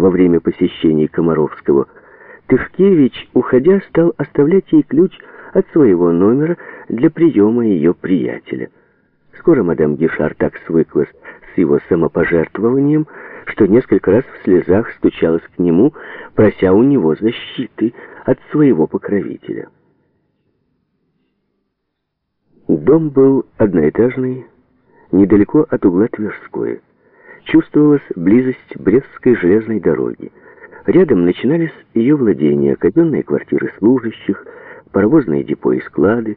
во время посещений Комаровского, Тышкевич, уходя, стал оставлять ей ключ от своего номера для приема ее приятеля. Скоро мадам Гишар так свыклась с его самопожертвованием, что несколько раз в слезах стучалась к нему, прося у него защиты от своего покровителя. Дом был одноэтажный, недалеко от угла Тверской. Чувствовалась близость Брестской железной дороги. Рядом начинались ее владения, казенные квартиры служащих, паровозные депо и склады.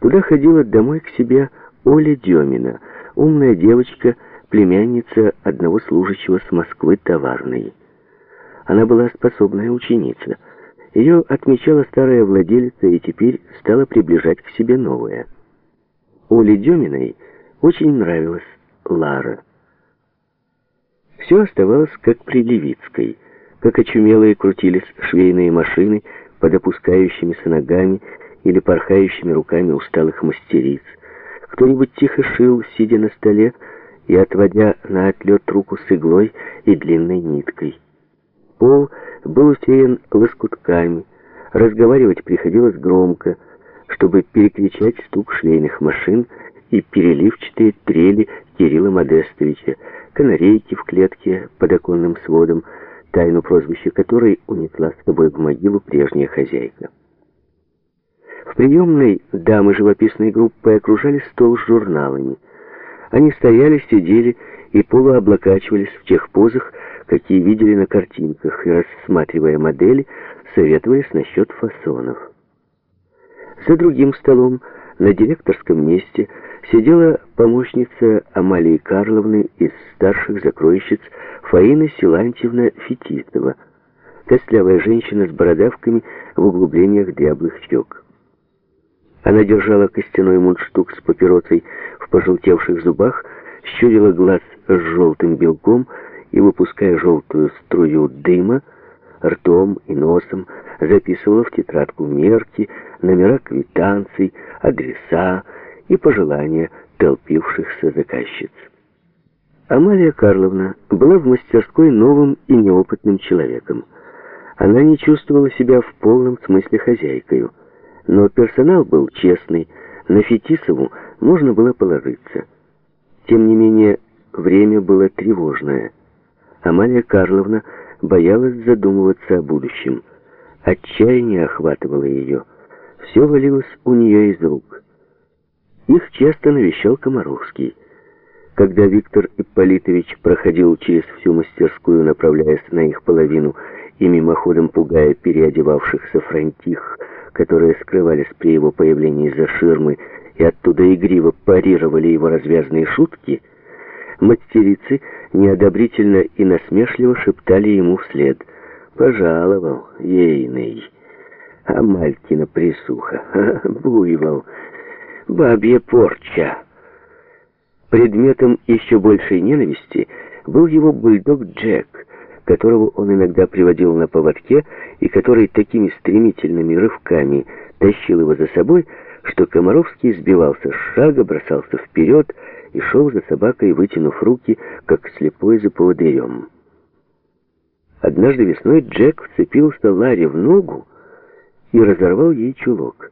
Туда ходила домой к себе Оля Демина, умная девочка, племянница одного служащего с Москвы товарной. Она была способная ученица. Ее отмечала старая владелица и теперь стала приближать к себе новая. Оле Деминой очень нравилась Лара. Все оставалось как при Левицкой, как очумелые крутились швейные машины под опускающимися ногами или порхающими руками усталых мастериц. Кто-нибудь тихо шил, сидя на столе, и отводя на отлет руку с иглой и длинной ниткой. Пол был усеян лоскутками, разговаривать приходилось громко, чтобы перекричать стук швейных машин и переливчатые трели Кирилла Модестовича, канарейки в клетке под оконным сводом, тайну прозвища которой унесла с собой в могилу прежняя хозяйка. В приемной дамы живописной группы окружали стол с журналами. Они стояли, сидели и полуоблокачивались в тех позах, какие видели на картинках, и, рассматривая модели, советовались насчет фасонов. За другим столом, на директорском месте, сидела помощница Амалии Карловны из старших закройщиц Фаина Силантьевна Фетисова, костлявая женщина с бородавками в углублениях дряблых щек. Она держала костяной мундштук с папиросой в пожелтевших зубах, щурила глаз с желтым белком и, выпуская желтую струю дыма, ртом и носом записывала в тетрадку мерки, номера квитанций, адреса и пожелания толпившихся заказчиц. Амалия Карловна была в мастерской новым и неопытным человеком. Она не чувствовала себя в полном смысле хозяйкою. Но персонал был честный, на Фетисову можно было положиться. Тем не менее, время было тревожное. Амалия Карловна боялась задумываться о будущем. Отчаяние охватывало ее. Все валилось у нее из рук. Их часто навещал Комаровский. Когда Виктор Ипполитович проходил через всю мастерскую, направляясь на их половину, и мимоходом пугая переодевавшихся фронтих, которые скрывались при его появлении за ширмы и оттуда игриво парировали его развязные шутки, мастерицы неодобрительно и насмешливо шептали ему вслед. «Пожаловал, ейный, а Малькина присуха, буйвол, бабья порча». Предметом еще большей ненависти был его бульдог Джек, которого он иногда приводил на поводке и который такими стремительными рывками тащил его за собой, что Комаровский сбивался с шага, бросался вперед и шел за собакой, вытянув руки, как слепой за поводырем. Однажды весной Джек вцепился Ларе в ногу и разорвал ей чулок.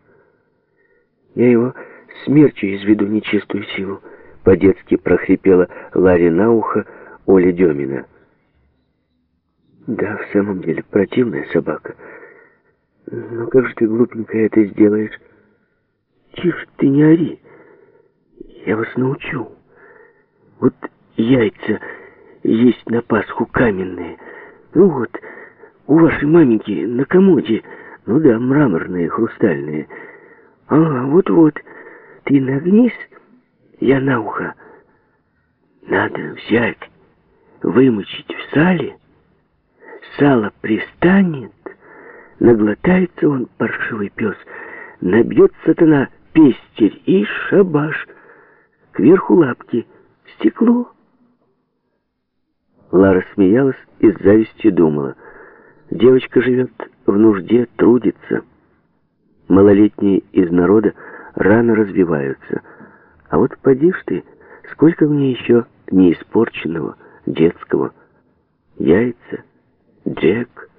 «Я его смерчу изведу нечистую силу», — по-детски прохрипела Ларе на ухо Оля Демина. Да, в самом деле, противная собака. Но как же ты, глупенькая, это сделаешь? Тише ты, не ори. Я вас научу. Вот яйца есть на Пасху каменные. Ну вот, у вашей маменьки на комоде. Ну да, мраморные, хрустальные. Ага, вот-вот. Ты нагнись, я на ухо. Надо взять, вымочить в сале, сало пристанет, наглотается он, паршивый пес, набьет сатана пестерь и шабаш, кверху лапки, стекло. Лара смеялась и с завистью думала. Девочка живет в нужде, трудится. Малолетние из народа рано развиваются. А вот поди ж ты, сколько мне еще неиспорченного, детского, яйца, рек,